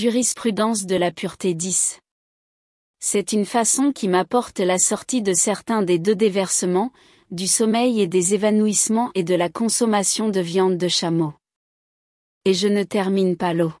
jurisprudence de la pureté 10. C'est une façon qui m'apporte la sortie de certains des deux déversements, du sommeil et des évanouissements et de la consommation de viande de chameau. Et je ne termine pas l'eau.